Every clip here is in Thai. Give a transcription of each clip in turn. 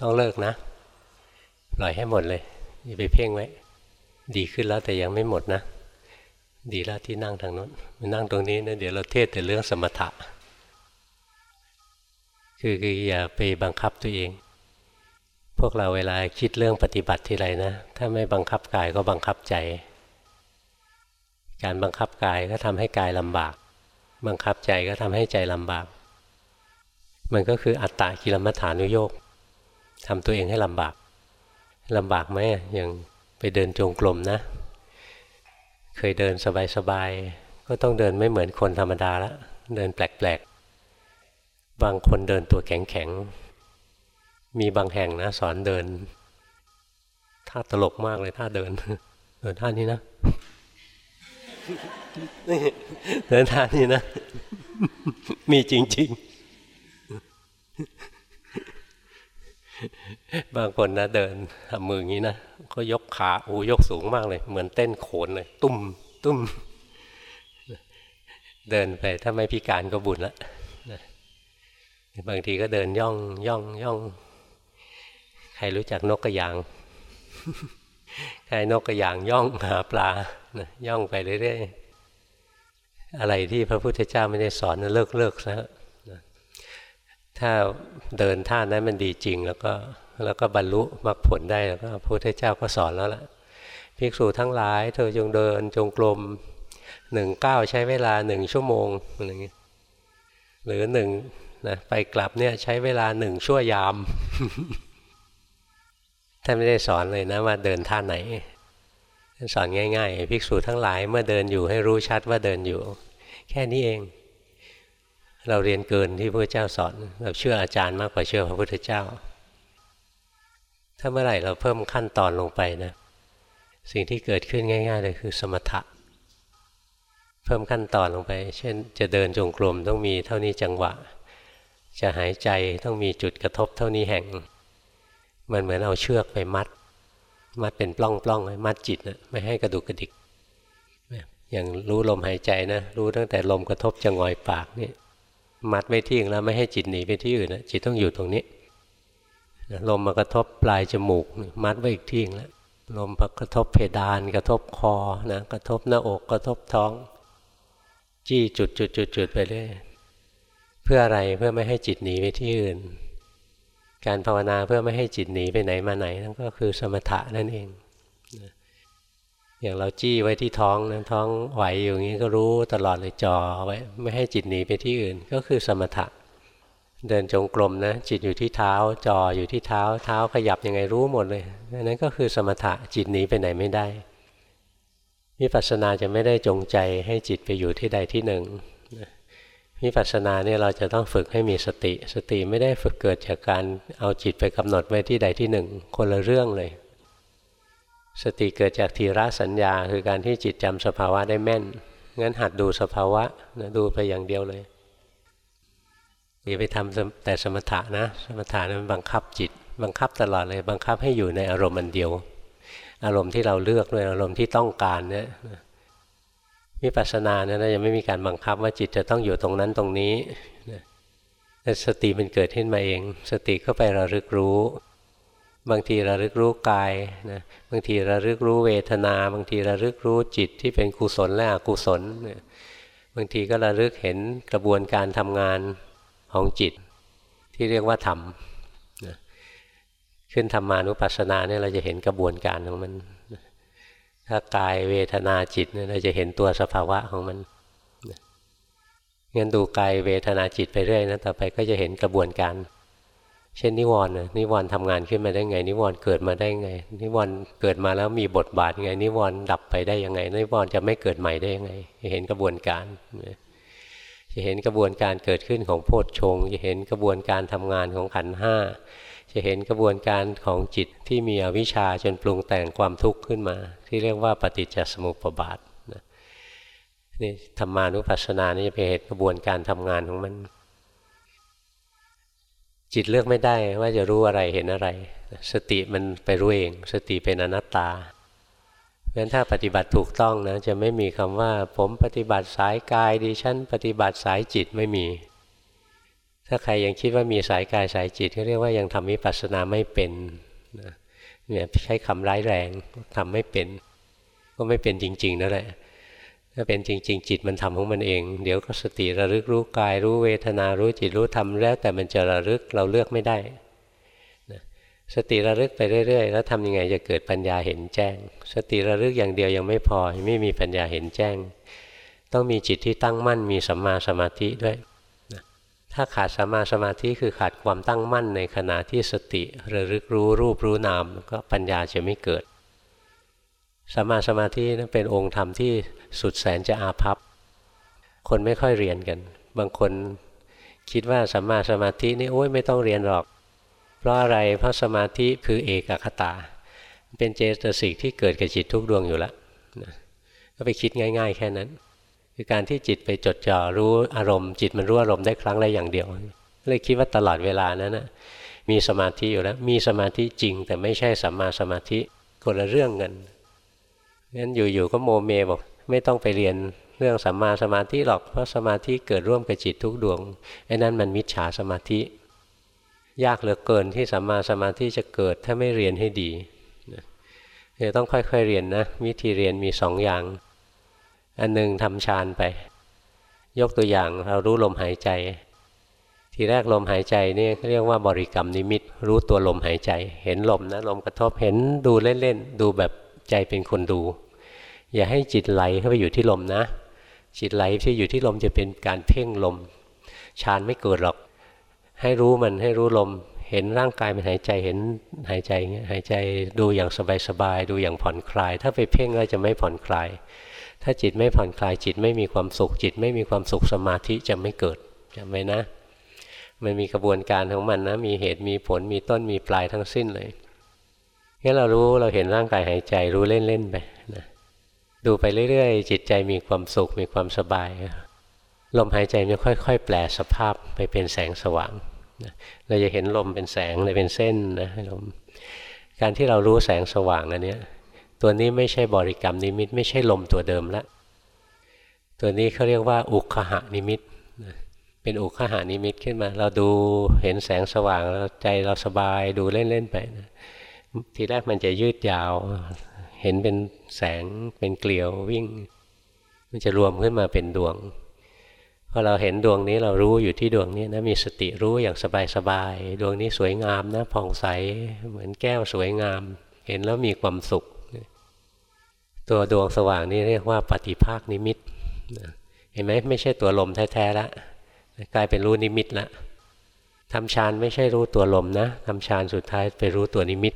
ต้องเลิกนะ ปล่อยให้หมดเลยอย่าไปเพ่งไว้ ดีขึ้นแล้วแต่ยังไม่หมดนะ ดีแล้วที่นั่งทางนั้นมานั่งตรงนี้นะเดี๋ยวเราเทศแต่เรื่องสมถะ คือคืออย่าไปบังคับตัวเอง พวกเราเวลาคิดเรื่องปฏิบัติทีไรนะ ถ้าไม่บังคับกายก็บังคับใจ การบังคับกายก็ทำให้กายลำบาก บังคับใจก็ทำให้ใจลำบาก มันก็คืออัตตากิลมัฐานุโยก ทำตัวเองให้ลำบากลำบากไหมอย่างไปเดินจงกรมนะ เคยเดินสบายๆ ก็ต้องเดินไม่เหมือนคนธรรมดาละ เดินแปลกๆ บางคนเดินตัวแข็งๆ มีบางแห่งนะ สอนเดิน ท่าตลกมากเลยท่าเดิน เดินท่านี้นะ เดินท่านี้นะ มีจริง ๆ บางคนนะเดินทำมืออย่างนี้นะก็ยกขาอ้ยกสูงมากเลย เหมือนเต้นโขนเลย ตุ้มตุ้มเดินไปถ้าไม่พิการก็บุญละบางทีก็เดินย่องย่องย่อง ใครรู้จักนกกระยาง ใครนกกระยางย่องหาปลาย่องไปเรื่อยๆอะไรที่พระพุทธเจ้าไม่ได้สอนเลิกเลิกซะ ถ้าเดินท่านั้นมันดีจริง แล้วก็แล้วก็บรรลุมรรคผลได้แล้วก็พระพุทธเจ้าก็สอนแล้วล่ะภิกษุทั้งหลาย เธอจงเดินจงกรมหนึ่งเก้าใช้เวลาหนึ่งชั่วโมงอะไรเงี้ยหรือหนึ่งนะไปกลับเนี่ยใช้เวลาหนึ่งชั่วยามท่านไม่ได้สอนเลยนะว่าเดินท่าไหนท่านสอนง่าย ๆ ภิกษุทั้งหลายเมื่อเดินอยู่ให้รู้ชัดว่าเดินอยู่ แค่นี้เอง เราเรียนเกินที่พระเจ้าสอน เราเชื่ออาจารย์มากกว่าเชื่อพระพุทธเจ้า ถ้าเมื่อไหร่เราเพิ่มขั้นตอนลงไปนะ สิ่งที่เกิดขึ้นง่าย ๆ เลยคือสมถะ เพิ่มขั้นตอนลงไป เช่น จะเดินจงกรมต้องมีเท่านี้จังหวะ จะหายใจต้องมีจุดกระทบเท่านี้แห่ง มันเหมือนเอาเชือกไปมัด มัดเป็นปล้องๆมัดจิตนะไม่ให้กระดุกกระดิกอย่างรู้ลมหายใจนะ รู้ตั้งแต่ลมกระทบจะงอยปากนี่ มัดไม่ทิ้งแล้วไม่ให้จิตหนีไปที่อื่นนะจิตต้องอยู่ตรงนี้ลมมากระทบปลายจมูก มัดไว้อีกที่แล้วลมกระทบเพดาน กระทบคอนะกระทบหน้าอกกระทบท้อง จี้จุดจุดจุดจุดไปเรื่อยเพื่ออะไรเพื่อไม่ให้จิตหนีไปที่อื่น การภาวนาเพื่อไม่ให้จิตหนีไปไหนมาไหนนั่นก็คือสมถะนั่นเอง อย่างเราจี้ไว้ที่ท้องนะท้องไหวอยู่อย่างนี้ก็รู้ตลอดเลยจ่อไว้ไม่ให้จิตหนีไปที่อื่น ก็คือสมถะ เดินจงกรมนะจิตอยู่ที่เท้าจ่ออยู่ที่เท้า เท้าขยับยังไงรู้หมดเลยนั่นก็คือสมถะจิตหนีไปไหนไม่ได้วิปัสสนาจะไม่ได้จงใจให้จิตไปอยู่ที่ใดที่หนึ่งวิปัสสนาเนี่ยเราจะต้องฝึกให้มีสติ สติไม่ได้ฝึกเกิดจากการเอาจิตไปกำหนดไว้ที่ใดที่หนึ่ง คนละเรื่องเลย สติเกิดจากทีระสัญญาคือการที่จิตจำสภาวะได้แม่น งั้นหัดดูสภาวะนะดูไปอย่างเดียวเลยอย่าไปทำแต่สมถะนะ สมถะนั้นบังคับจิต บังคับตลอดเลย บังคับให้อยู่ในอารมณ์อันเดียว อารมณ์ที่เราเลือกด้วยอารมณ์ที่ต้องการเนี่ยวิปัสสนาเนี่ยจะไม่มีการบังคับว่าจิตจะต้องอยู่ตรงนั้นตรงนี้สติมันเกิดขึ้นมาเอง สติก็ไประลึกรู้ บางทีระลึกรู้กายนะบางทีระลึกรู้เวทนา บางทีระลึกรู้จิตที่เป็นกุศลและอกุศลนะบางทีก็ระลึกเห็นกระบวนการทำงานของจิต ที่เรียกว่าธรรมขึ้นธรรมานุปัสสนาเนี่ยเราจะเห็นกระบวนการของมัน ถ้ากายเวทนาจิตเนี่ยเราจะเห็นตัวสภาวะของมันงั้นดูกายเวทนาจิตไปเรื่อยนะต่อไปก็จะเห็นกระบวนการ เช่นนิวรณ์นิวรณ์ทำงานขึ้นมาได้ไง นิวรณ์เกิดมาได้ไง นิวรณ์เกิดมาแล้วมีบทบาทไง นิวรณ์ดับไปได้ยังไง นิวรณ์จะไม่เกิดใหม่ได้ยังไงจะเห็นกระบวนการจะเห็นกระบวนการเกิดขึ้นของโพชฌงจะเห็นกระบวนการทำงานของขันห้าจะเห็นกระบวนการของจิตที่มีอวิชชาจนปรุงแต่งความทุกข์ขึ้นมา ที่เรียกว่าปฏิจจสมุปบาทนี่ธรรมานุปัสสนานี่จะเป็นเหตุกระบวนการทำงานของมัน จิตเลือกไม่ได้ว่าจะรู้อะไรเห็นอะไร สติมันไปรู้เอง สติเป็นอนัตตาเพราะฉะนั้นถ้าปฏิบัติถูกต้องนะจะไม่มีคำว่า ผมปฏิบัติสายกายดิฉันปฏิบัติสายจิตไม่มี ถ้าใครยังคิดว่ามีสายกายสายจิตก็เรียกว่ายังทำวิปัสสนาไม่เป็นเนี่ยใช้คำร้ายแรงทำไม่เป็น ก็ไม่เป็นจริงๆนั่นแหละ ถ้าเป็นจริง ๆ จิตมันทำของมันเอง เดี๋ยวก็สติระลึกรู้กาย รู้เวทนารู้จิตรู้ธรรมแล้วแต่มันจะระลึกเราเลือกไม่ได้สติระลึกไปเรื่อย ๆ แล้วทำยังไงจะเกิดปัญญาเห็นแจ้ง สติระลึกอย่างเดียวยังไม่พอไม่มีปัญญาเห็นแจ้ง ต้องมีจิตที่ตั้งมั่นมีสัมมาสมาธิด้วยถ้าขาดสัมมาสมาธิคือขาดความตั้งมั่นในขณะที่สติระลึกรู้รูปรู้นามก็ปัญญาจะไม่เกิด สัมมาสมาธินั้นเป็นองค์ธรรมที่สุดแสนจะอาภัพ คนไม่ค่อยเรียนกัน บางคนคิดว่าสัมมาสมาธินี่โอ้ยไม่ต้องเรียนหรอก เพราะอะไรเพราะสมาธิคือเอกคตา เป็นเจตสิกที่เกิดกับจิตทุกดวงอยู่แล้วก็ไปคิดง่าย ๆ แค่นั้น คือการที่จิตไปจดจ่อรู้อารมณ์ จิตมันรู้อารมณ์ได้ครั้งละอย่างเดียว เลยคิดว่าตลอดเวลานั้นนะมีสมาธิอยู่แล้ว มีสมาธิจริงแต่ไม่ใช่สัมมาสมาธิคนละเรื่องกัน งั้นอยู่ๆก็โมเมบอกไม่ต้องไปเรียนเรื่องสัมมาสมาธิหรอกเพราะสมาธิเกิดร่วมกับจิตทุกดวงไอ้นั้นมันมิจฉาสมาธิ ยากเหลือเกินที่สัมมาสมาธิจะเกิดถ้าไม่เรียนให้ดีเนี่ยต้องค่อยๆเรียนนะวิธีเรียนมีสองอย่าง อันหนึ่งทำฌานไป ยกตัวอย่างเรารู้ลมหายใจ ทีแรกลมหายใจนี่เรียกว่าบริกรรมนิมิต รู้ตัวลมหายใจ เห็นลมนะลมกระทบเห็นดูเล่นๆดูแบบใจเป็นคนดู อย่าให้จิตไหลเข้าไปอยู่ที่ลมนะ จิตไหลที่อยู่ที่ลมจะเป็นการเพ่งลมฌานไม่เกิดหรอก ให้รู้มันให้รู้ลม เห็นร่างกายมันหายใจเห็นหายใจเงี้ยหายใจดูอย่างสบายๆดูอย่างผ่อนคลาย ถ้าไปเพ่งแล้วจะไม่ผ่อนคลาย ถ้าจิตไม่ผ่อนคลายจิตไม่มีความสุขจิตไม่มีความสุขสมาธิจะไม่เกิดจำไว้นะ มันมีกระบวนการของมันนะมีเหตุมีผลมีต้นมีปลายทั้งสิ้นเลยงั้นเรารู้เราเห็นร่างกายหายใจรู้เล่นๆไปนะ ดูไปเรื่อยๆ จิตใจมีความสุขมีความสบาย ลมหายใจจะค่อย ๆ แปลสภาพไปเป็นแสงสว่างเราจะเห็นลมเป็นแสงเลยเป็นเส้นนะลมการที่เรารู้แสงสว่างอันนี้ตัวนี้ไม่ใช่บริกรรมนิมิต ไม่ใช่ลมตัวเดิมละตัวนี้เขาเรียกว่า อุคหานิมิตเป็นอุคหานิมิตขึ้นมา เราดูเห็นแสงสว่างแล้วใจเราสบายดูเล่นๆไปนะทีแรกมันจะยืดยาว เห็นเป็นแสงเป็นเกลียววิ่ง มันจะรวมขึ้นมาเป็นดวงพอเราเห็นดวงนี้เรารู้อยู่ที่ดวงนี้นะมีสติรู้อย่างสบายๆดวงนี้สวยงามนะผ่องใสเหมือนแก้วสวยงาม เห็นแล้วมีความสุข ตัวดวงสว่างนี้เรียกว่าปฏิภาคนิมิตเห็นไหมไม่ใช่ตัวลมแท้ๆแล้วกลายเป็นรู้นิมิตแล้วทำฌานไม่ใช่รู้ตัวลมนะทำฌานสุดท้ายไปรู้ตัวนิมิต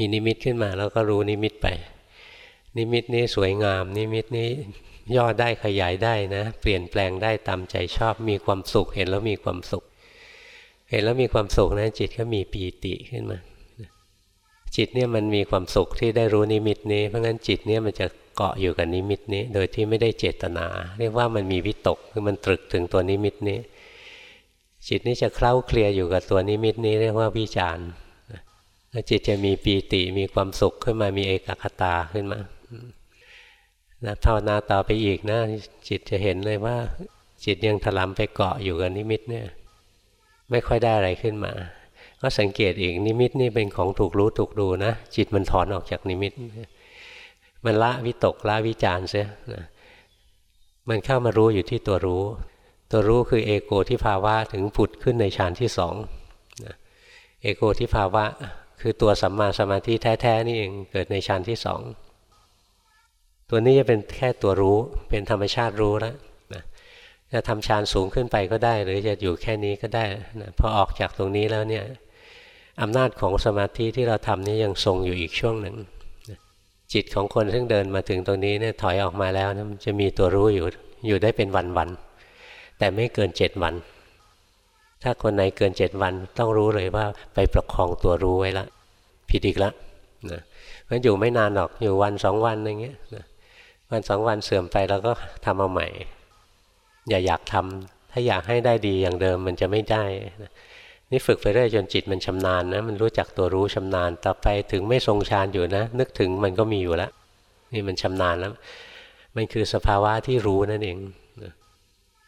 มีนิมิตขึ้นมาแล้วก็รู้นิมิตไป นิมิตนี้สวยงาม นิมิตนี้ย่อได้ขยายได้นะ เปลี่ยนแปลงได้ตามใจชอบ มีความสุข เห็นแล้วมีความสุข เห็นแล้วมีความสุขนะจิตก็มีปีติขึ้นมา จิตเนี่ยมันมีความสุขที่ได้รู้นิมิตนี้ เพราะงั้นจิตเนี่ยมันจะเกาะอยู่กับนิมิตนี้ โดยที่ไม่ได้เจตนา เรียกว่ามันมีวิตกคือมันตรึกถึงตัวนิมิตนี้ จิตนี้จะเคล้าเคลียอยู่กับตัวนิมิตนี้เรียกว่าวิจารณ์ จิตจะมีปีติมีความสุขขึ้นมามีเอกคตาขึ้นมานะภาวนาต่อไปอีกนะ จิตจะเห็นเลยว่า จิตยังถลำไปเกาะอยู่กับนิมิตเนี่ย ไม่ค่อยได้อะไรขึ้นมา ก็สังเกตอีกนิมิตนี่เป็นของถูกรู้ถูกดูนะจิตมันถอนออกจากนิมิต มันละวิตกละวิจารเสียนะมันเข้ามารู้อยู่ที่ตัวรู้ ตัวรู้คือเอโกที่ภาวะถึงผุดขึ้นในฌานที่สองเอโกที่ภาวะ คือตัวสัมมาสมาธิแท้ๆนี่เองเกิดในฌานที่สองตัวนี้จะเป็นแค่ตัวรู้เป็นธรรมชาติรู้แล้วนะจะทำฌานสูงขึ้นไปก็ได้ หรือจะอยู่แค่นี้ก็ได้นะพอออกจากตรงนี้แล้วเนี่ยอำนาจของสมาธิที่เราทำนี่ยังทรงอยู่อีกช่วงหนึ่งจิตของคนซึ่งเดินมาถึงตรงนี้เนี่ยถอยออกมาแล้วนะมันจะมีตัวรู้อยู่อยู่ได้เป็นวันๆแต่ไม่เกินเจ็ดวัน ถ้าคนไหนเกินเจ็ดวันต้องรู้เลยว่าไปประคองตัวรู้ไว้ละผิดอีกล้วนะมันอยู่ไม่นานหรอกอยู่วันสองวันอย่างเงี้ยนะวันสองวันเสื่อมไปเราก็ทำเอาใหม่ อย่าอยากทำถ้าอยากให้ได้ดีอย่างเดิมมันจะไม่ได้นะนี่ฝึกไปเรื่อยจนจิตมันชำนาญนะมันรู้จักตัวรู้ชำนาญต่อไปถึงไม่ทรงฌานอยู่นะ นึกถึงมันก็มีอยู่แล้วนี่มันชำนาญแล้ว มันคือสภาวะที่รู้นั่นเอง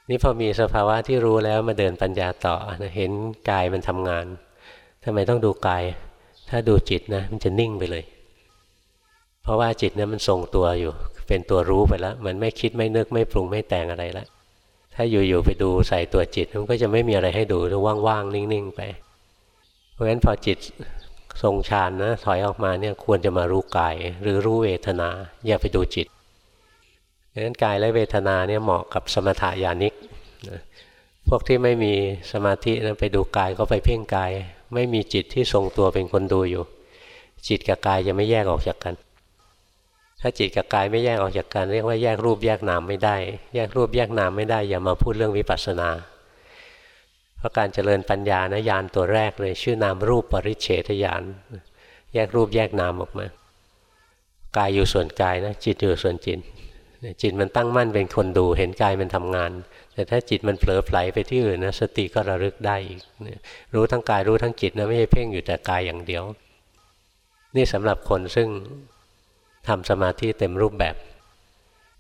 นี่พอมีสภาวะที่รู้แล้วมาเดินปัญญาต่อนะเห็นกายมันทำงานทำไมต้องดูกาย ถ้าดูจิตนะมันจะนิ่งไปเลย เพราะว่าจิตนะมันทรงตัวอยู่ เป็นตัวรู้ไปแล้ว มันไม่คิดไม่นึกไม่ปรุงไม่แต่งอะไรแล้วถ้าอยู่ๆไปดูใส่ตัวจิตมันก็จะไม่มีอะไรให้ดูว่างๆนิ่งๆไป เพราะฉะนั้นพอจิตทรงฌานนะถอยออกมาเนี่ยควรจะมารู้กายหรือรู้เวทนา อย่าไปดูจิต ดังนั้นกายและเวทนาเนี่ยเหมาะกับสมถายานิกนะพวกที่ไม่มีสมาธินะไปดูกายก็ไปเพ่งกาย ไม่มีจิตที่ทรงตัวเป็นคนดูอยู่ จิตกับกายจะไม่แยกออกจากกัน ถ้าจิตกับกายไม่แยกออกจากกัน เรียกว่าแยกรูปแยกนามไม่ได้ แยกรูปแยกนามไม่ได้ อย่ามาพูดเรื่องวิปัสสนา เพราะการเจริญปัญญานะยานตัวแรกเลยชื่อนามรูปปริเฉทยานแยกรูปแยกนามออกมากายอยู่ส่วนกายนะจิตอยู่ส่วนจิต จิตมันตั้งมั่นเป็นคนดูเห็นกายมันทำงาน แต่ถ้าจิตมันเผลอไผลไปที่อื่นนะสติก็ระลึกได้อีกรู้ทั้งกายรู้ทั้งจิตนะไม่ใช่เพ่งอยู่แต่กายอย่างเดียว นี่สำหรับคนซึ่งทำสมาธิเต็มรูปแบบ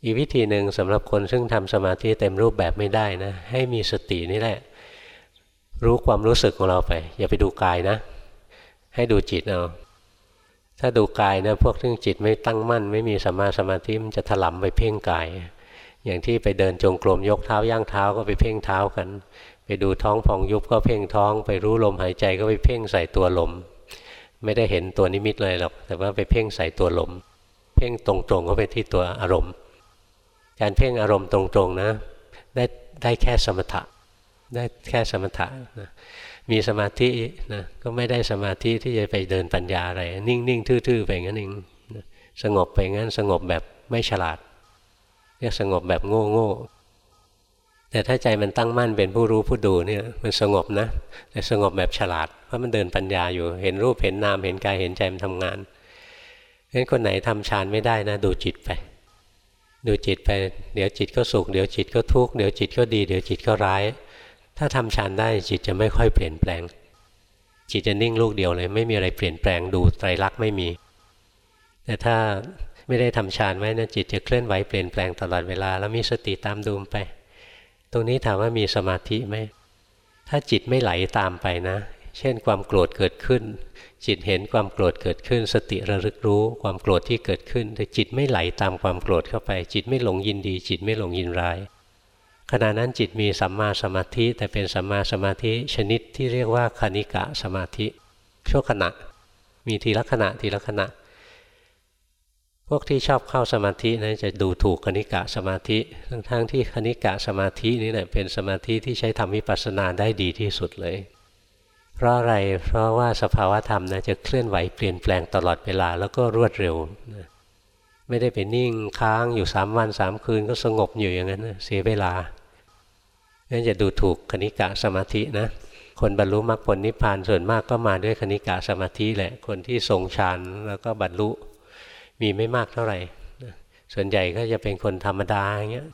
อีกวิธีหนึ่งสำหรับคนซึ่งทำสมาธิเต็มรูปแบบไม่ได้นะให้มีสตินี่แหละ รู้ความรู้สึกของเราไป อย่าไปดูกายนะ ให้ดูจิตเอา ถ้าดูกายนะพวกที่จิตไม่ตั้งมั่น ไม่มีสมาสมาธิมันจะถลำไปเพ่งกาย อย่างที่ไปเดินจงกรมยกเท้าย่างเท้าก็ไปเพ่งเท้ากัน ไปดูท้องพองยุบก็เพ่งท้อง ไปรู้ลมหายใจก็ไปเพ่งใส่ตัวลม ไม่ได้เห็นตัวนิมิตเลยหรอกแต่ว่าไปเพ่งใส่ตัวลม เพ่งตรงๆก็ไปที่ตัวอารมณ์ การเพ่งอารมณ์ตรงๆนะ ได้ได้แค่สมถะได้แค่สมถะนะ มีสมาธินะก็ไม่ได้สมาธิที่จะไปเดินปัญญาอะไร นิ่งๆทื่อๆไปงั้นเองสงบไปงั้นสงบแบบไม่ฉลาดเรียกสงบแบบโง่โง่แต่ถ้าใจมันตั้งมั่นเป็นผู้รู้ผู้ดูเนี่ยมันสงบนะ แต่สงบแบบฉลาด เพราะมันเดินปัญญาอยู่เห็นรูปเห็นนามเห็นกายเห็นใจมันทำงานงั้นคนไหนทำฌานไม่ได้นะ ดูจิตไป ดูจิตไป เดี๋ยวจิตก็สุขเดี๋ยวจิตก็ทุกข์เดี๋ยวจิตก็ดี เดี๋ยวจิตก็ร้าย ถ้าทำฌานได้จิตจะไม่ค่อยเปลี่ยนแปลง จิตจะนิ่งลูกเดียวเลย ไม่มีอะไรเปลี่ยนแปลงดูไตรลักษณ์ไม่มี แต่ถ้าไม่ได้ทำฌานไว้นะจิตจะเคลื่อนไหวเปลี่ยนแปลงตลอดเวลา แล้วมีสติตามดูไป ตรงนี้ถามว่ามีสมาธิไหมถ้าจิตไม่ไหลตามไปนะ เช่นความโกรธเกิดขึ้น จิตเห็นความโกรธเกิดขึ้น สติระลึกรู้ความโกรธที่เกิดขึ้น แต่จิตไม่ไหลตามความโกรธเข้าไป จิตไม่หลงยินดี จิตไม่หลงยินร้าย ขณะนั้นจิตมีสัมมาสมาธิ แต่เป็นสัมมาสมาธิชนิดที่เรียกว่าคณิกะสมาธิชั่วขณะ มีทีละขณะทีละขณะ พวกที่ชอบเข้าสมาธินะจะดูถูกคณิกะสมาธิ ทั้งๆที่คณิกะสมาธินี่แหละเป็นสมาธิที่ใช้ทำวิปัสสนาได้ดีที่สุดเลย เพราะอะไรเพราะว่าสภาวธรรมนะจะเคลื่อนไหวเปลี่ยนแปลงตลอดเวลาแล้วก็รวดเร็วนะไม่ได้ไปนิ่งค้างอยู่สามวันสามคืนก็สงบอยู่อย่างนั้นเสียเวลา งั้นจะดูถูกคณิกะสมาธินะคนบรรลุมรรคผลนิพพานส่วนมากก็มาด้วยคณิกะสมาธิแหละ คนที่ทรงฌานแล้วก็บรรลุมีไม่มากเท่าไหร่ส่วนใหญ่ก็จะเป็นคนธรรมดาอย่างเงี้ย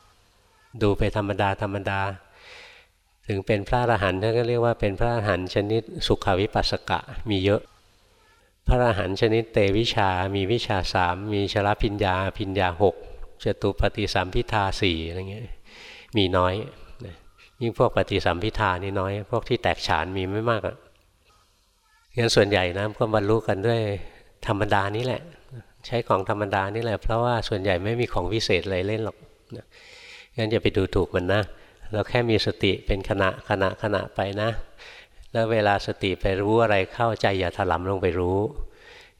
ดูไปธรรมดาธรรมดา ถึงเป็นพระอรหันต์ท่านก็เรียกว่าเป็นพระอรหันต์ชนิดสุขวิปัสสกะมีเยอะ พระอรหันต์ชนิดเตวิชา มีวิชาสามมีชลพิญญาพิญญาหกจตุปฏิสัมพิทาสี่อะไรเงี้ยมีน้อย ยิ่งพวกปฏิสัมพิธานี่น้อย พวกที่แตกฉานมีไม่มากอะงั้นส่วนใหญ่นะก็บรรลุกันด้วยธรรมดานี่แหละ ใช้ของธรรมดานี่แหละ เพราะว่าส่วนใหญ่ไม่มีของวิเศษอะไรเล่นหรอกงั้นอย่าไปดูถูกมันนะ เราแค่มีสติเป็นขณะขณะขณะไปนะ แล้วเวลาสติไปรู้อะไรเข้าใจอย่าถลำลงไปรู้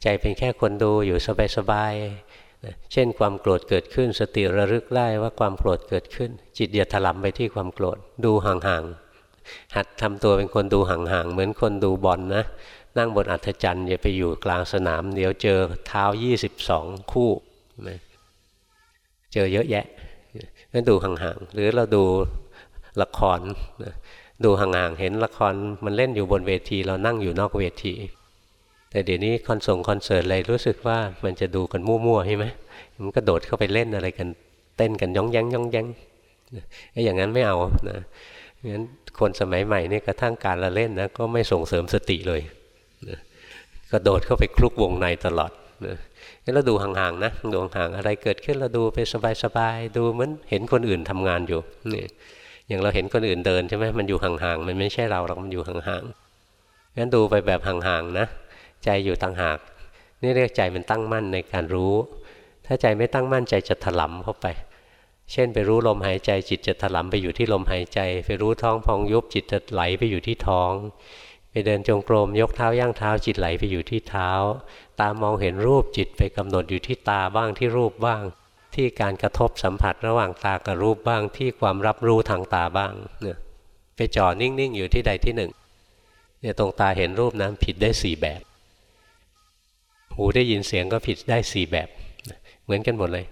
ใจเป็นแค่คนดูอยู่สบาย เช่นความโกรธเกิดขึ้น สติระลึกได้ว่าความโกรธเกิดขึ้น จิตอย่าถลำไปที่ความโกรธดูห่างๆหัดทำตัวเป็นคนดูห่างๆเหมือนคนดูบอลนนะนั่งบนอัฐจันทร์อย่าไปอยู่กลางสนาม เดี๋ยวเจอเท้า 22 คู่เจอเยอะแยะนั่นดูห่างๆหรือเราดูละครดูห่างๆเห็นละครมันเล่นอยู่บนเวที เรานั่งอยู่นอกเวที แต่เดี๋ยวนี้คอนส่งคอนเสิร์ตอะไรรู้สึกว่ามันจะดูกันมั่วๆใช่ไหมมันก็โดดเข้าไปเล่นอะไรกัน เต้นกันย่องแยงย่องแยงไอ้อย่างนั้นไม่เอานะงั้นคนสมัยใหม่นี่กระทั่งการละเล่นนะก็ไม่ส่งเสริมสติเลยนะก็โดดเข้าไปคลุกวงในตลอดนะงั้นเราดูห่างๆนะดูห่างอะไรเกิดขึ้นเราดูไปสบายๆดูเหมือนเห็นคนอื่นทำงานอยู่นี่อย่างเราเห็นคนอื่นเดินใช่ไหมมันอยู่ห่างๆมันไม่ใช่เราหรอกมันอยู่ห่างๆงั้นดูไปแบบห่างๆนะ ใจอยู่ต่างหาก นี่เรียกใจมันตั้งมั่นในการรู้ ถ้าใจไม่ตั้งมั่นใจจะถลำเข้าไป เช่นไปรู้ลมหายใจจิตจะถลำไปอยู่ที่ลมหายใจ ไปรู้ท้องพองยุบจิตจะไหลไปอยู่ที่ท้อง ไปเดินจงกรมยกเท้าย่างเท้าจิตไหลไปอยู่ที่เท้า ตามองเห็นรูปจิตไปกำหนดอยู่ที่ตาบ้างที่รูปบ้าง ที่การกระทบสัมผัสระหว่างตากับรูปบ้างที่ความรับรู้ทางตาบ้างเนี่ยไปจ่อนิ่งๆอยู่ที่ใดที่หนึ่งเนี่ยตรงตาเห็นรูปนะผิดได้สี่แบบ หูได้ยินเสียงก็ผิดได้สี่แบบ เหมือนกันหมดเลย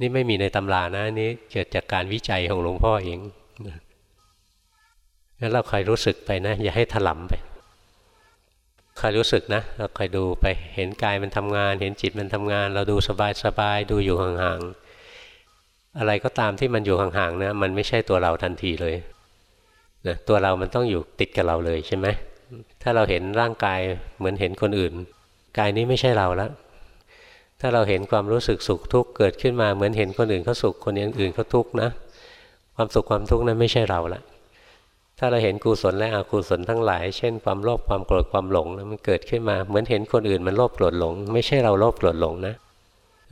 นี่ไม่มีในตำรานะนี่เกิดจากการวิจัยของหลวงพ่อเองงั้นเราคอยรู้สึกไปนะ อย่าให้ถลำไปคอยรู้สึกนะ เราคอยดูไปเห็นกายมันทำงาน เห็นจิตมันทำงาน เราดูสบายๆดูอยู่ห่างๆอะไรก็ตามที่มันอยู่ห่างๆนะมันไม่ใช่ตัวเราทันทีเลยนะตัวเรามันต้องอยู่ติดกับเราเลยใช่ไหมถ้าเราเห็นร่างกายเหมือนเห็นคนอื่น กายนี้ไม่ใช่เราแล้วถ้าเราเห็นความรู้สึกสุขทุกข์เกิดขึ้นมาเหมือนเห็นคนอื่นเขาสุขคนอื่นเขาทุกข์นะ ความสุขความทุกข์นั้นไม่ใช่เราละถ้าเราเห็นกุศลและอกุศลทั้งหลาย เช่นความโลภความโกรธความหลงมันเกิดขึ้นมาเหมือนเห็นคนอื่นมันโลภโกรธหลง ไม่ใช่เราโลภโกรธหลงนะ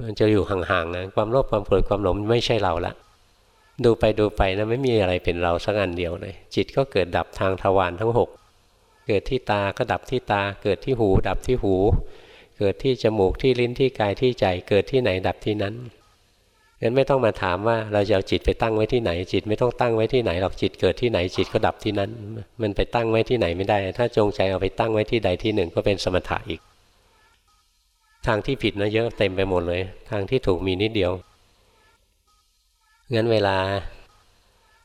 มันจะอยู่ห่างๆนะความโลภความโกรธความหลงไม่ใช่เราละดูไปดูไปนะไม่มีอะไรเป็นเราสักอันเดียวเลยจิตก็เกิดดับทางทวารทั้งหก เกิดที่ตาก็ดับที่ตา เกิดที่หู ดับที่หู เกิดที่จมูกที่ลิ้นที่กายที่ใจ เกิดที่ไหนดับที่นั้นงั้นไม่ต้องมาถามว่าเราจะเอาจิตไปตั้งไว้ที่ไหน จิตไม่ต้องตั้งไว้ที่ไหนหรอกจิตเกิดที่ไหนจิตก็ดับที่นั้น มันไปตั้งไว้ที่ไหนไม่ได้ ถ้าจงใจเอาไปตั้งไว้ที่ใดที่หนึ่งก็เป็นสมถะอีก ทางที่ผิดนะเยอะเต็มไปหมดเลย ทางที่ถูกมีนิดเดียวงั้นเวลา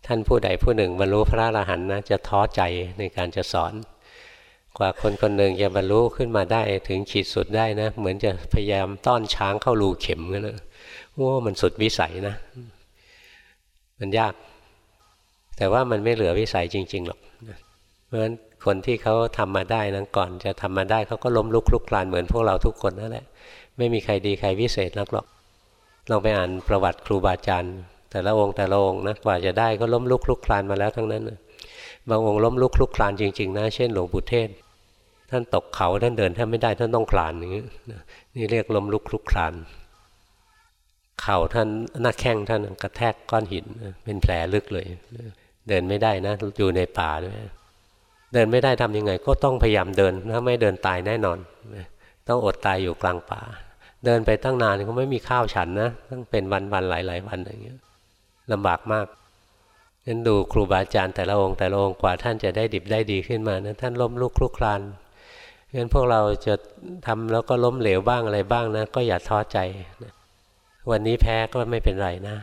ท่านผู้ใดผู้หนึ่งบรรลุพระอรหันต์นะจะท้อใจในการจะสอน กว่าคนคนหนึ่งจะบรรลุขึ้นมาได้ถึงขีดสุดได้นะ เหมือนจะพยายามต้อนช้างเข้ารูเข็มกันนะว่ามันสุดวิสัยนะ มันยาก แต่ว่ามันไม่เหลือวิสัยจริง ๆหรอกเพราะฉะนั้นคนที่เขาทำมาได้นั้นก่อนจะทำมาได้เขาก็ล้มลุกลุกคลานเหมือนพวกเราทุกคนนั่นแหละ ไม่มีใครดีใครวิเศษนักหรอกลองไปอ่านประวัติครูบาอาจารย์แต่ละองค์แต่ละองค์นะกว่าจะได้ก็ล้มลุกลุกคลานมาแล้วทั้งนั้น บางองค์ล้มลุกลุกคลานจริง ๆ นะ เช่นหลวงปู่เทศ ท่านตกเขาท่านเดินแทบไม่ได้ท่านต้องคลานอย่างนี้นี่เรียกล้มลุกคลุกคลาน เข่าท่านหน้าแข้งท่านกระแทกก้อนหิน เป็นแผลลึกเลย เดินไม่ได้นะอยู่ในป่าด้วยเดินไม่ได้ทำยังไง ก็ต้องพยายามเดินถ้าไม่เดินตายแน่นอน ต้องอดตายอยู่กลางป่า เดินไปตั้งนานก็ไม่มีข้าวฉันนะต้องเป็นวันๆหลาย ๆ วันอย่างเงี้ยลำบากมากนั้นดูครูบาอาจารย์แต่ละองค์แต่ละองค์กว่าท่านจะได้ดิบได้ดีขึ้นมานะท่านล้มลุกคลุกคลาน งั้นพวกเราจะทำแล้วก็ล้มเหลวบ้างอะไรบ้างนะ ก็อย่าท้อใจนะวันนี้แพ้ก็ไม่เป็นไรนะ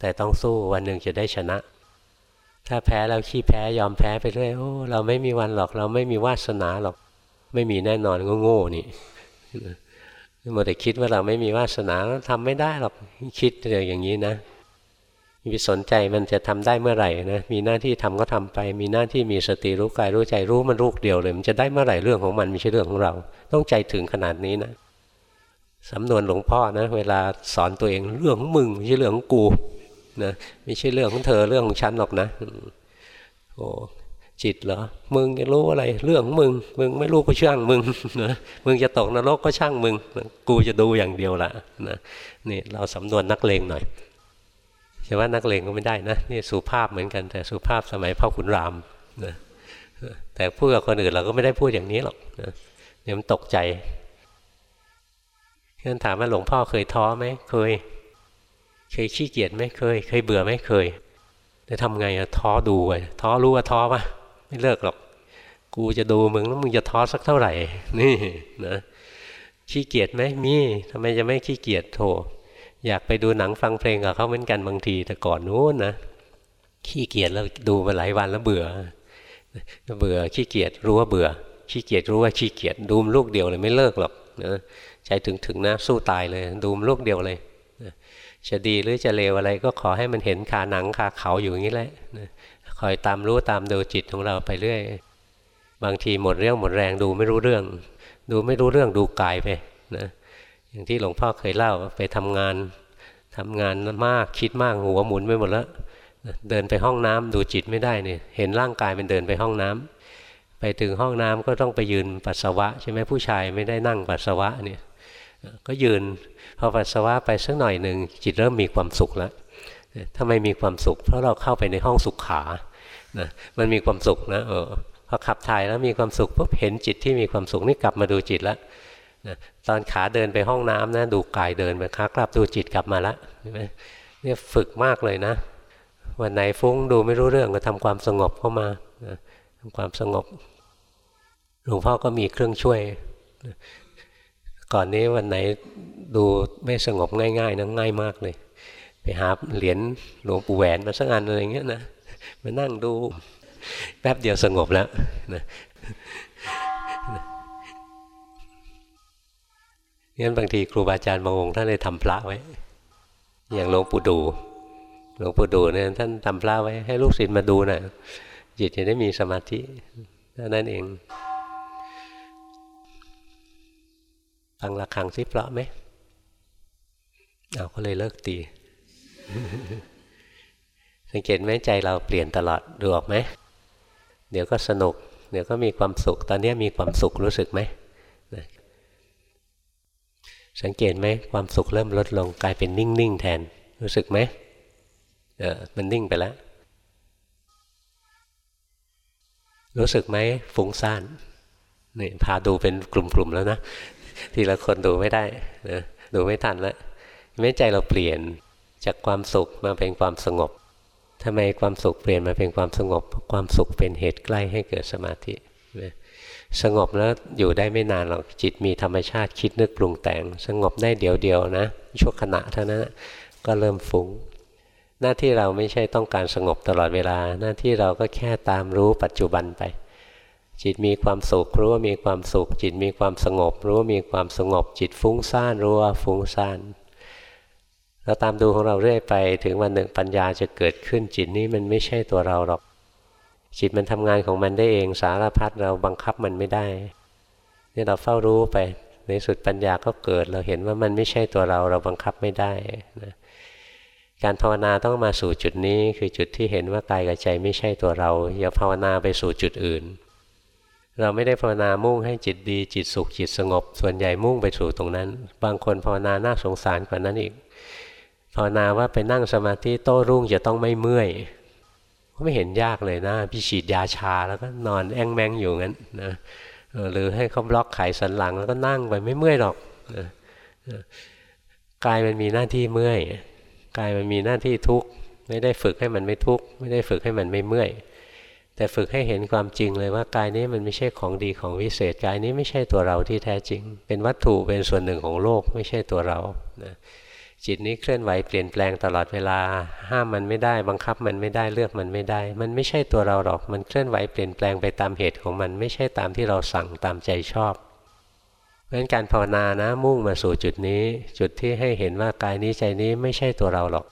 แต่ต้องสู้วันหนึ่งจะได้ชนะ ถ้าแพ้แล้วขี้แพ้ยอมแพ้ไปเรื่อยโอ้เราไม่มีวันหรอก เราไม่มีวาสนาหรอก ไม่มีแน่นอนก็โง่นี่หมดแต่คิดว่าเราไม่มีวาสนาทำไม่ได้หรอกคิดอย่างนี้นะ มีสนใจมันจะทำได้เมื่อไหร่นะมีหน้าที่ทำก็ทำไป มีหน้าที่มีสติรู้กายรู้ใจรู้มันรูกเดียวเลย มันจะได้เมื่อไหร่เรื่องของมันไม่ใช่เรื่องของเรา ต้องใจถึงขนาดนี้นะสำนวนหลวงพ่อนะ เวลาสอนตัวเองเรื่องของมึงไม่ใช่เรื่องของกูนะไม่ใช่เรื่องของเธอเรื่องของฉันหรอกนะโอ้จิตเหรอมึงจะรู้อะไร เรื่องของมึง มึงไม่รู้ก็ช่างมึงนะมึงจะตกนรกก็ช่างมึง กูจะดูอย่างเดียวละนะนี่เราสำนวนนักเลงหน่อย แต่ว่านักเลงก็ไม่ได้นะนี่สุภาพเหมือนกันแต่สุภาพสมัยพ่อขุนรามนะแต่พูดกับคนอื่นเราก็ไม่ได้พูดอย่างนี้หรอกนะเดี๋ยวมันตกใจท่านถามว่าหลวงพ่อเคยท้อไหมเคย เคยขี้เกียจไหมเคย เคยเบื่อไหมเคยแต่ทำไงอะท้อดูไปท้อรู้ว่าท้อปะไม่เลิกหรอก กูจะดูมึงแล้วมึงจะท้อสักเท่าไหร่ นี่นะขี้เกียจไหมมีทำไมจะไม่ขี้เกียจโถ อยากไปดูหนังฟังเพลงกับเขาเหมือนกันบางทีแต่ก่อนนู้นนะขี้เกียจแล้วดูมาหลายวันแล้วเบื่อ เบื่อขี้เกียจรู้ว่าเบื่อ ขี้เกียจรู้ว่าขี้เกียจดูมลูกเดียวเลยไม่เลิกหรอกนะใจถึงถึงนะสู้ตายเลยดูมลูกเดียวเลยจะดีหรือจะเลวอะไรก็ขอให้มันเห็นคาหนังคาเขาอยู่อย่างนี้แหละคอยตามรู้ตามดูจิตของเราไปเรื่อย บางทีหมดเรื่องหมดแรงดูไม่รู้เรื่อง ดูไม่รู้เรื่องดูกายไปนะ อย่างที่หลวงพ่อเคยเล่าไปทำงานทำงานมากคิดมากหัวหมุนไปหมดแล้วเดินไปห้องน้ำดูจิตไม่ได้เนี่ยเห็นร่างกายมันเดินไปห้องน้ำไปถึงห้องน้ำก็ต้องไปยืนปัสสาวะใช่ไหมผู้ชายไม่ได้นั่งปัสสาวะเนี่ยก็ยืนพอปัสสาวะไปสักหน่อยหนึ่งจิตเริ่มมีความสุขแล้วทำไมมีความสุข เพราะเราเข้าไปในห้องสุขขานะมันมีความสุขนะเออพอขับถ่ายแล้วมีความสุขปุ๊บเห็นจิตที่มีความสุขนี่กลับมาดูจิตแล้ว นะตอนขาเดินไปห้องน้ำนะดูกายเดินไปขากลับดูจิตกลับมาแล้วใช่ไหมเนี่ยฝึกมากเลยนะ วันไหนฟุ้งดูไม่รู้เรื่องก็ทำความสงบเข้ามานะทำความสงบหลวงพ่อก็มีเครื่องช่วยก่อนนี้วันไหนดูไม่สงบง่ายๆนะง่ายมากเลย ไปหาเหรียญหลวงปู่แหวนมาสักอันอะไรเงี้ยนะมานั่งดูแป๊บเดียวสงบแล้วนะ งั้นบางทีครูบาอาจารย์บางองค์ท่านเลยทำพระไว้ อย่างหลวงปู่ดูหลวงปู่ดูเนี่ยท่านทำพระไว้ให้ลูกศิษย์มาดูนะ่ะจิตจะได้มีสมาธินั่นเองฟังระฆังซิเพราะไหมเอาก็เลยเลิกตี สังเกตไหมใจเราเปลี่ยนตลอดดูออกไหม เดี๋ยวก็สนุก เดี๋ยวก็มีความสุข ตอนนี้มีความสุขรู้สึกไหม สังเกตไหมความสุขเริ่มลดลงกลายเป็นนิ่งๆแทน รู้สึกไหมเออมันนิ่งไปแล้ว รู้สึกไหมฟุ้งซ่านนี่พาดูเป็นกลุ่มๆแล้วนะ ทีละคนดูไม่ได้นะดูไม่ทันแล้วไม่ใจเราเปลี่ยนจากความสุขมาเป็นความสงบทำไมความสุขเปลี่ยนมาเป็นความสงบ ความสุขเป็นเหตุใกล้ให้เกิดสมาธิ สงบแล้วอยู่ได้ไม่นานหรอกจิตมีธรรมชาติคิดนึกปรุงแต่ง สงบได้เดียวเดียวนะชั่วขณะเท่านั้นก็เริ่มฟุง้ง หน้าที่เราไม่ใช่ต้องการสงบตลอดเวลา หน้าที่เราก็แค่ตามรู้ปัจจุบันไป จิตมีความสุขรู้ว่ามีความสุข จิตมีความสงบ รู้ว่ามีความสงบ จิตฟุ้งซ่านรู้ว่าฟุ้งซ่านเราตามดูของเราเรื่อยไป ถึงวันหนึ่งปัญญาจะเกิดขึ้นจิตนี้มันไม่ใช่ตัวเราหรอก จิตมันทำงานของมันได้เองสารพัดเราบังคับมันไม่ได้นี่เราเฝ้ารู้ไปในสุดปัญญาก็เกิด เราเห็นว่ามันไม่ใช่ตัวเราเราบังคับไม่ได้นะการภาวนาต้องมาสู่จุดนี้คือจุดที่เห็นว่ากายกับใจไม่ใช่ตัวเรา อย่าภาวนาไปสู่จุดอื่น เราไม่ได้ภาวนามุ่งให้จิตดีจิตสุขจิตสงบ ส่วนใหญ่มุ่งไปสู่ตรงนั้น บางคนภาวนาน่าสงสารกว่านั้นอีกภาวนาว่าไปนั่งสมาธิโต้รุ่งจะต้องไม่เมื่อย ไม่เห็นยากเลยนะพี่ฉีดยาชาแล้วก็นอนแองแมงอยู่งั้นนะหรือให้เขาบล็อกไขสันหลังแล้วก็นั่งไปไม่เมื่อยหรอกนะกายมันมีหน้าที่เมื่อยกายมันมีหน้าที่ทุกข์ไม่ได้ฝึกให้มันไม่ทุกข์ไม่ได้ฝึกให้มันไม่เมื่อย แต่ฝึกให้เห็นความจริงเลยว่ากายนี้มันไม่ใช่ของดีของวิเศษกายนี้ไม่ใช่ตัวเราที่แท้จริง เป็นวัตถุเป็นส่วนหนึ่งของโลกไม่ใช่ตัวเรานะ จิตนี้เคลื่อนไหวเปลี่ยนแปลงตลอดเวลา ห้ามมันไม่ได้ บังคับมันไม่ได้เลือกมันไม่ได้ มันไม่ใช่ตัวเราหรอก มันเคลื่อนไหวเปลี่ยนแปลงไปตามเหตุของมันไม่ใช่ตามที่เราสั่งตามใจชอบเพราะฉะนั้นการภาวนานะมุ่งมาสู่จุดนี้ จุดที่ให้เห็นว่ากายนี้ใจนี้ไม่ใช่ตัวเราหรอก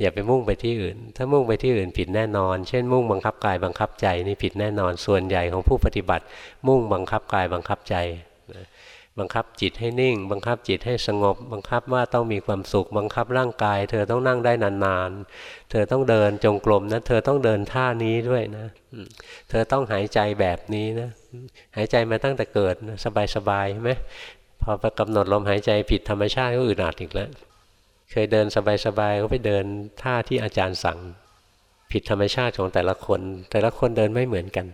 อย่าไปมุ่งไปที่อื่น ถ้ามุ่งไปที่อื่นผิดแน่นอน เช่น มุ่งบังคับกายบังคับใจนี่ผิดแน่นอน ส่วนใหญ่ของผู้ปฏิบัติ มุ่งบังคับกายบังคับใจ บังคับจิตให้นิ่ง บังคับจิตให้สงบ บังคับว่าต้องมีความสุข บังคับร่างกาย เธอต้องนั่งได้นานๆ เธอต้องเดินจงกรมนะเธอต้องเดินท่านี้ด้วยนะเธอต้องหายใจแบบนี้นะหายใจมาตั้งแต่เกิดสบายๆใช่ไหมพอไปกำหนดลมหายใจผิดธรรมชาติก็อึดอัดอีกแล้วเคยเดินสบายๆก็ไปเดินท่าที่อาจารย์สั่ง ผิดธรรมชาติของแต่ละคน แต่ละคนเดินไม่เหมือนกัน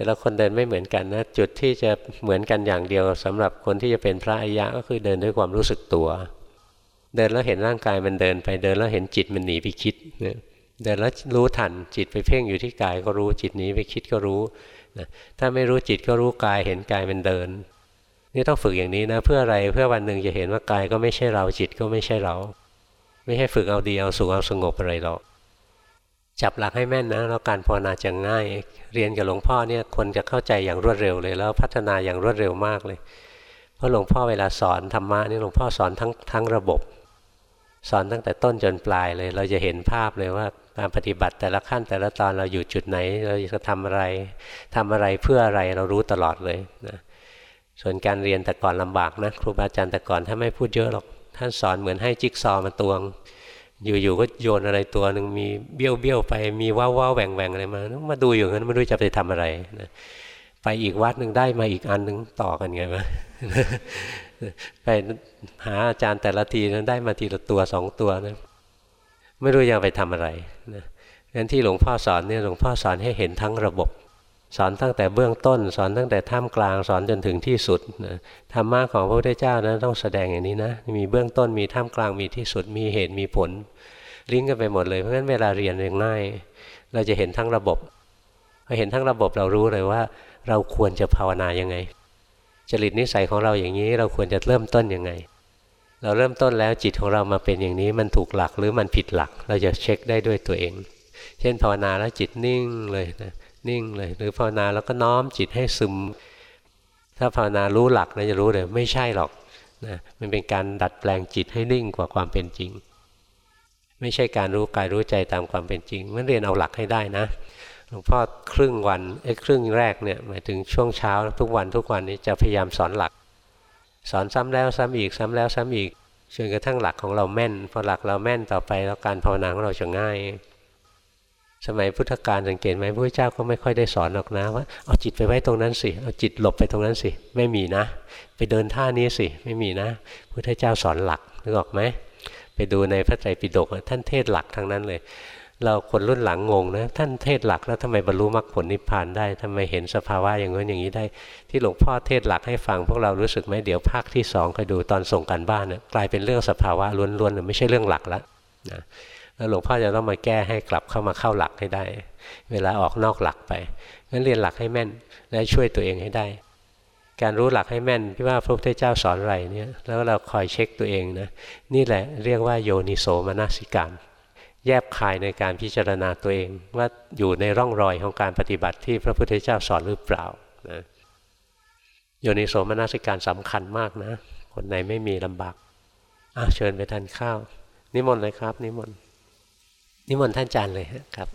แต่ละคนเดินไม่เหมือนกันนะ จุดที่จะเหมือนกันอย่างเดียวสำหรับคนที่จะเป็นพระอริยะก็คือเดินด้วยความรู้สึกตัว เดินแล้วเห็นร่างกายมันเดินไปเดินแล้วเห็นจิตมันหนีไปคิดเนี่ยเดินแล้วรู้ทันจิตไปเพ่งอยู่ที่กายก็รู้จิตหนีไปคิดก็รู้นะถ้าไม่รู้จิตก็รู้กายเห็นกายมันเดิน นี่ต้องฝึกอย่างนี้นะ เพื่ออะไรเพื่อวันหนึ่งจะเห็นว่ากายก็ไม่ใช่เราจิตก็ไม่ใช่เรา ไม่ให้ฝึกเอาดีเอาสุขเอาสงบอะไรหรอก จับหลักให้แม่นนะแล้วการภาวนาจะง่าย เรียนกับหลวงพ่อเนี่ยคนจะเข้าใจอย่างรวดเร็วเลย แล้วพัฒนาอย่างรวดเร็วมากเลย เพราะหลวงพ่อเวลาสอนธรรมะนี่หลวงพ่อสอนทั้งทั้งระบบ สอนตั้งแต่ต้นจนปลายเลย เราจะเห็นภาพเลยว่าการปฏิบัติแต่ละขั้นแต่ละตอนเราอยู่จุดไหน เราจะทำอะไรทำอะไรเพื่ออะไรเรารู้ตลอดเลยนะส่วนการเรียนแต่ก่อนลำบากนะครูบาอาจารย์แต่ก่อนถ้าไม่พูดเยอะหรอกท่านสอนเหมือนให้จิ๊กซอมาตวง อยู่ๆก็โยนอะไรตัวหนึ่งมีเบี้ยวเบี้ยวไปมีว้าวว้าแหว่งแหว่งอะไรมา มาดูอยู่งั้นไม่รู้จะไปทำอะไรนะไปอีกวัดหนึ่งได้มาอีกอันหนึ่งต่อกันไงวะไปหาอาจารย์แต่ละทีนั้นได้มาทีละตัวสองตัวนะไม่รู้จะไปทำอะไรนะงั้นที่หลวงพ่อสอนเนี่ยหลวงพ่อสอนให้เห็นทั้งระบบ สอนตั้งแต่เบื้องต้น สอนตั้งแต่ท่ามกลางสอนจนถึงที่สุดนะธรรมะของพระพุทธเจ้านะต้องแสดงอย่างนี้นะ มีเบื้องต้นมีท่ามกลางมีที่สุดมีเหตุมีผล ลิงก์กันไปหมดเลยเพราะฉะนั้นเวลาเรียนเรียงง่ายเราจะเห็นทั้งระบบพอเห็นทั้งระบบเรารู้เลยว่า เราควรจะภาวนายังไง จริตนิสัยของเราอย่างนี้เราควรจะเริ่มต้นยังไง เราเริ่มต้นแล้วจิตของเรามาเป็นอย่างนี้มันถูกหลักหรือมันผิดหลัก เราจะเช็คได้ด้วยตัวเอง เช่นภาวนาแล้วจิตนิ่งเลยนะ นิ่งเลย หรือภาวนาแล้วก็น้อมจิตให้ซึม ถ้าภาวนารู้หลักนะจะรู้เลยไม่ใช่หรอกนะมันเป็นการดัดแปลงจิตให้นิ่งกว่าความเป็นจริง ไม่ใช่การรู้กายรู้ใจตามความเป็นจริง มันเรียนเอาหลักให้ได้นะหลวงพ่อครึ่งวันไอ้ครึ่งแรกเนี่ยหมายถึงช่วงเช้าทุกวันทุกวันนี้จะพยายามสอนหลัก สอนซ้ำแล้วซ้ำอีกซ้ำแล้วซ้ำอีกจนกระทั่งหลักของเราแม่นพอหลักเราแม่นต่อไปแล้วการภาวนาของเราจะง่าย สมัยพุทธกาลสังเกตไหมพระเจ้าก็ไม่ค่อยได้สอนหรอกนะว่าเอาจิตไปไว้ตรงนั้นสิเอาจิตหลบไปตรงนั้นสิไม่มีนะ ไปเดินท่านี้สิไม่มีนะพุทธเจ้าสอนหลักนึกออกไหมไปดูในพระไตรปิฎกท่านเทศหลักทั้งนั้นเลย เราคนรุ่นหลังงงนะท่านเทศหลักแล้วทำไมบรรลุมรรคผลนิพพานได้ทำไมเห็นสภาวะอย่างนี้นอย่างนี้ได้ ที่หลวงพ่อเทศหลักให้ฟังพวกเรารู้สึกไหมเดี๋ยวภาคที่สองคอยดูตอนส่งกันบ้านนะกลายเป็นเรื่องสภาวะล้วนๆไม่ใช่เรื่องหลักแล้วนะ แล้วหลวงพ่อจะต้องมาแก้ให้กลับเข้ามาเข้าหลักให้ได้ เวลาออกนอกหลักไปงั้นเรียนหลักให้แม่นและช่วยตัวเองให้ได้ การรู้หลักให้แม่นที่ว่าพระพุทธเจ้าสอนอะไรเนี่ยแล้วเราคอยเช็คตัวเองนะนี่แหละเรียกว่าโยนิโสมนสิการแยบคายในการพิจารณาตัวเอง ว่าอยู่ในร่องรอยของการปฏิบัติที่พระพุทธเจ้าสอนหรือเปล่านะโยนิโสมนสิการสำคัญมากนะ คนไหนไม่มีลำบากอะเชิญไปทานข้าว นิมนต์เลยครับ นิมนต์ นิมนต์ท่านอาจารย์เลยครับ